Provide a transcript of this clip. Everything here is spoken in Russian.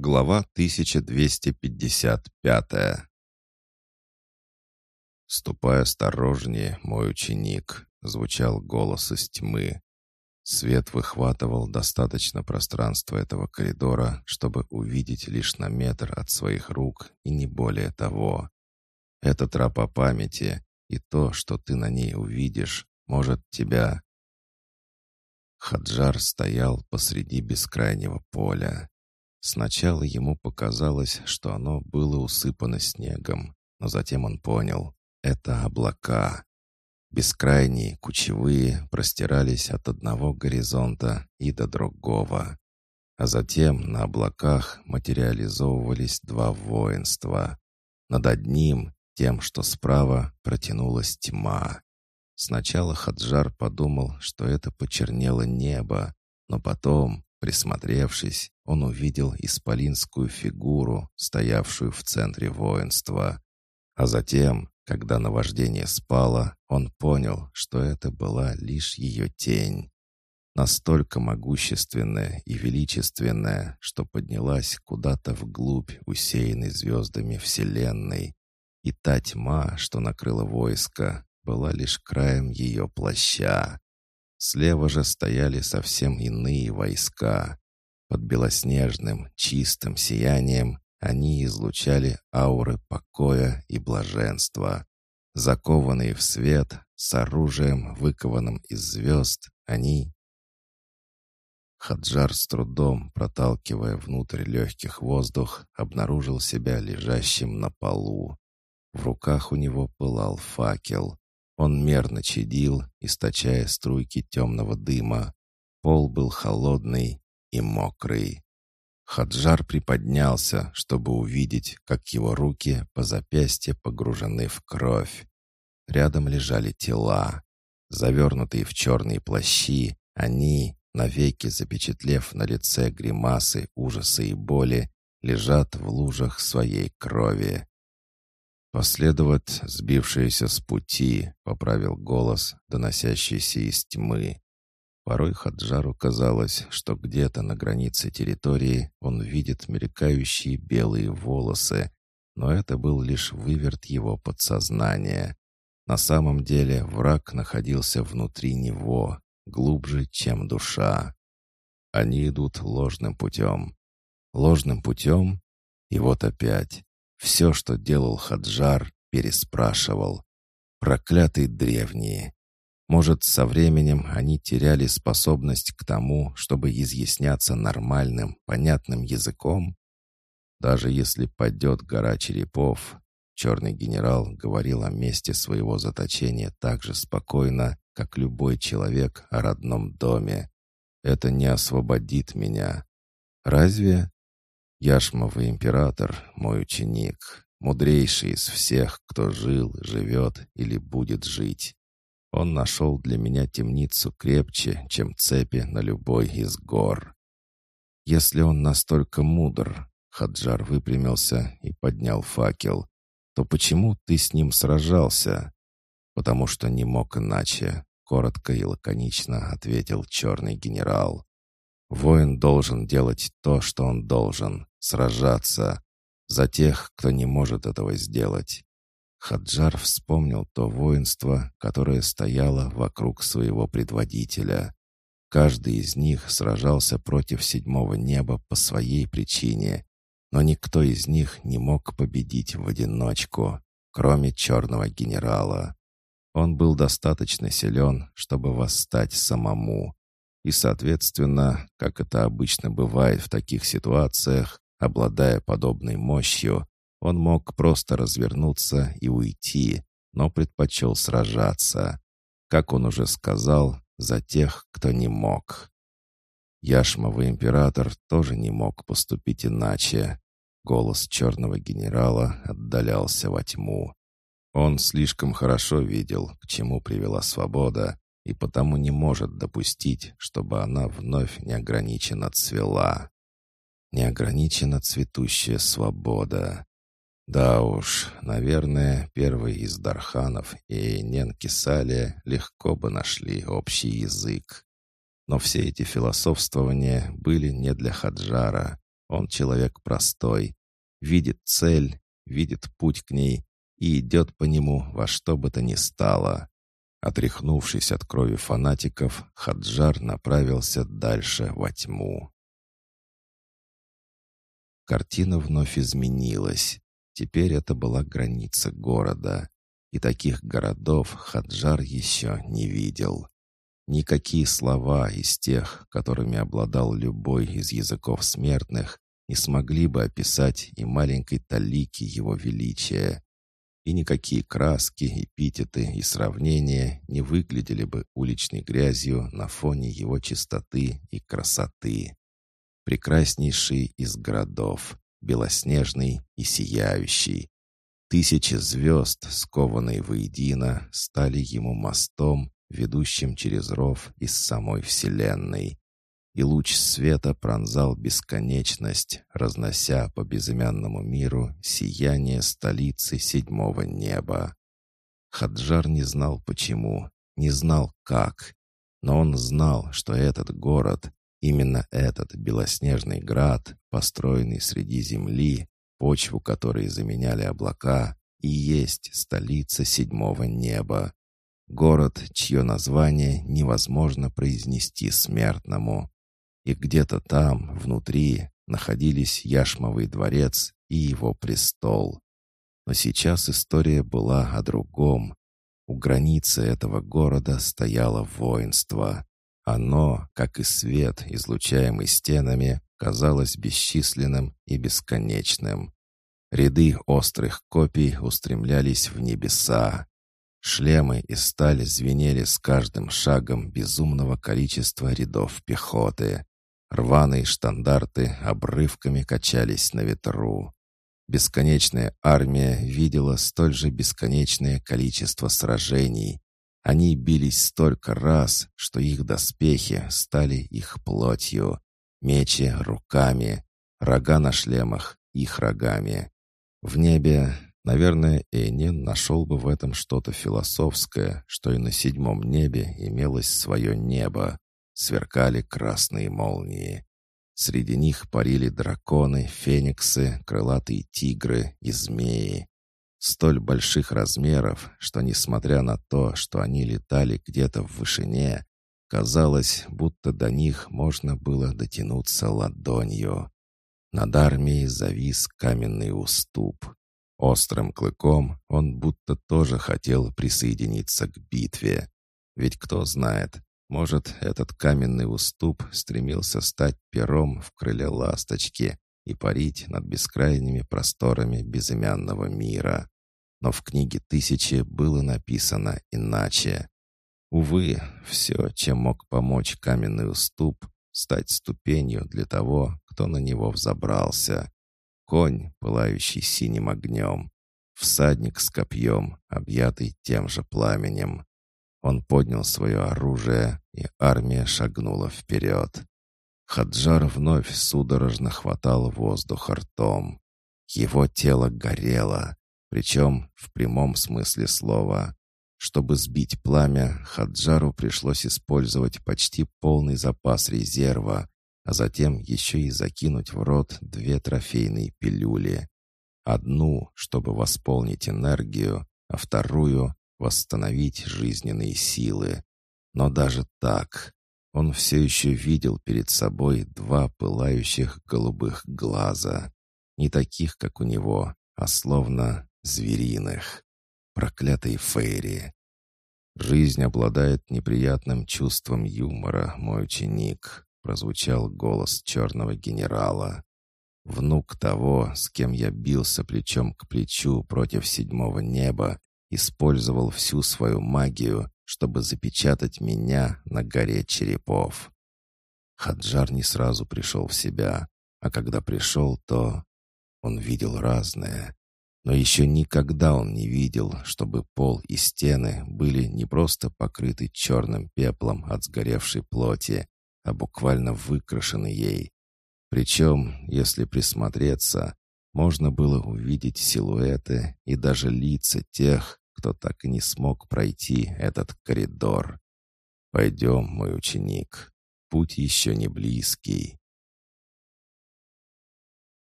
Глава 1255 «Ступай осторожнее, мой ученик», — звучал голос из тьмы. Свет выхватывал достаточно пространства этого коридора, чтобы увидеть лишь на метр от своих рук и не более того. Это тропа памяти, и то, что ты на ней увидишь, может тебя... Хаджар стоял посреди бескрайнего поля. Сначала ему показалось, что оно было усыпано снегом, но затем он понял — это облака. Бескрайние, кучевые, простирались от одного горизонта и до другого. А затем на облаках материализовывались два воинства. Над одним, тем, что справа, протянулась тьма. Сначала Хаджар подумал, что это почернело небо, но потом, присмотревшись, он увидел исполинскую фигуру, стоявшую в центре воинства. А затем, когда наваждение спало, он понял, что это была лишь ее тень. Настолько могущественная и величественная, что поднялась куда-то вглубь усеянной звездами Вселенной. И та тьма, что накрыла войско, была лишь краем ее плаща. Слева же стояли совсем иные войска. Под белоснежным, чистым сиянием они излучали ауры покоя и блаженства. Закованные в свет, с оружием, выкованным из звезд, они... Хаджар с трудом, проталкивая внутрь легких воздух, обнаружил себя лежащим на полу. В руках у него пылал факел. Он мерно чадил, источая струйки темного дыма. Пол был холодный и мокрый. Хаджар приподнялся, чтобы увидеть, как его руки по запястье погружены в кровь. Рядом лежали тела. Завернутые в черные плащи, они, навеки запечатлев на лице гримасы ужаса и боли, лежат в лужах своей крови. «Последовать сбившиеся с пути», — поправил голос, доносящийся из тьмы. Порой Хаджару казалось, что где-то на границе территории он видит мелькающие белые волосы, но это был лишь выверт его подсознания. На самом деле враг находился внутри него, глубже, чем душа. Они идут ложным путем. Ложным путем? И вот опять. Все, что делал Хаджар, переспрашивал. Проклятые древние. Может, со временем они теряли способность к тому, чтобы изъясняться нормальным, понятным языком? Даже если падет гора черепов, черный генерал говорил о месте своего заточения так же спокойно, как любой человек о родном доме. Это не освободит меня. Разве? Яшмовый император, мой ученик, мудрейший из всех, кто жил, живет или будет жить. Он нашел для меня темницу крепче, чем цепи на любой из гор. Если он настолько мудр, Хаджар выпрямился и поднял факел, то почему ты с ним сражался? Потому что не мог иначе, коротко и лаконично ответил черный генерал. Воин должен делать то, что он должен, сражаться за тех, кто не может этого сделать. Хаджар вспомнил то воинство, которое стояло вокруг своего предводителя. Каждый из них сражался против седьмого неба по своей причине, но никто из них не мог победить в одиночку, кроме черного генерала. Он был достаточно силен, чтобы восстать самому. И, соответственно, как это обычно бывает в таких ситуациях, обладая подобной мощью, он мог просто развернуться и уйти, но предпочел сражаться. Как он уже сказал, за тех, кто не мог. Яшмовый император тоже не мог поступить иначе. Голос черного генерала отдалялся во тьму. Он слишком хорошо видел, к чему привела свобода, и потому не может допустить, чтобы она вновь неограниченно цвела. Неограниченно цветущая свобода. Да уж, наверное, первый из Дарханов и Ненкисалия легко бы нашли общий язык. Но все эти философствования были не для Хаджара. Он человек простой, видит цель, видит путь к ней и идет по нему во что бы то ни стало. Отряхнувшись от крови фанатиков, Хаджар направился дальше во тьму. Картина вновь изменилась. Теперь это была граница города. И таких городов Хаджар еще не видел. Никакие слова из тех, которыми обладал любой из языков смертных, не смогли бы описать и маленькой талики его величия и никакие краски, эпитеты и сравнения не выглядели бы уличной грязью на фоне его чистоты и красоты. Прекраснейший из городов, белоснежный и сияющий. Тысячи звезд, скованные воедино, стали ему мостом, ведущим через ров из самой Вселенной и луч света пронзал бесконечность, разнося по безымянному миру сияние столицы седьмого неба. Хаджар не знал почему, не знал как, но он знал, что этот город, именно этот белоснежный град, построенный среди земли, почву которой заменяли облака, и есть столица седьмого неба. Город, чье название невозможно произнести смертному и где-то там, внутри, находились Яшмовый дворец и его престол. Но сейчас история была о другом. У границы этого города стояло воинство. Оно, как и свет, излучаемый стенами, казалось бесчисленным и бесконечным. Ряды острых копий устремлялись в небеса. Шлемы и сталь звенели с каждым шагом безумного количества рядов пехоты. Рваные штандарты обрывками качались на ветру. Бесконечная армия видела столь же бесконечное количество сражений. Они бились столько раз, что их доспехи стали их плотью. Мечи — руками, рога на шлемах — их рогами. В небе, наверное, Эйнин нашел бы в этом что-то философское, что и на седьмом небе имелось свое небо, сверкали красные молнии. Среди них парили драконы, фениксы, крылатые тигры и змеи. Столь больших размеров, что, несмотря на то, что они летали где-то в вышине, казалось, будто до них можно было дотянуться ладонью. Над армией завис каменный уступ. Острым клыком он будто тоже хотел присоединиться к битве. Ведь кто знает, может, этот каменный уступ стремился стать пером в крыле ласточки и парить над бескрайними просторами безымянного мира. Но в книге «Тысячи» было написано иначе. Увы, все, чем мог помочь каменный уступ, стать ступенью для того, кто на него взобрался. Конь, пылающий синим огнем, всадник с копьем, объятый тем же пламенем. Он поднял свое оружие, и армия шагнула вперед. Хаджар вновь судорожно хватал воздух ртом. Его тело горело, причем в прямом смысле слова. Чтобы сбить пламя, Хаджару пришлось использовать почти полный запас резерва, а затем еще и закинуть в рот две трофейные пилюли. Одну, чтобы восполнить энергию, а вторую, восстановить жизненные силы. Но даже так он все еще видел перед собой два пылающих голубых глаза. Не таких, как у него, а словно звериных. Проклятые фейри. «Жизнь обладает неприятным чувством юмора, мой ученик», прозвучал голос черного генерала. Внук того, с кем я бился плечом к плечу против седьмого неба использовал всю свою магию, чтобы запечатать меня на горе черепов. Хаджар не сразу пришел в себя, а когда пришел, то он видел разное. Но еще никогда он не видел, чтобы пол и стены были не просто покрыты черным пеплом от сгоревшей плоти, а буквально выкрашены ей. Причем, если присмотреться, можно было увидеть силуэты и даже лица тех, кто так и не смог пройти этот коридор. «Пойдем, мой ученик, путь еще не близкий».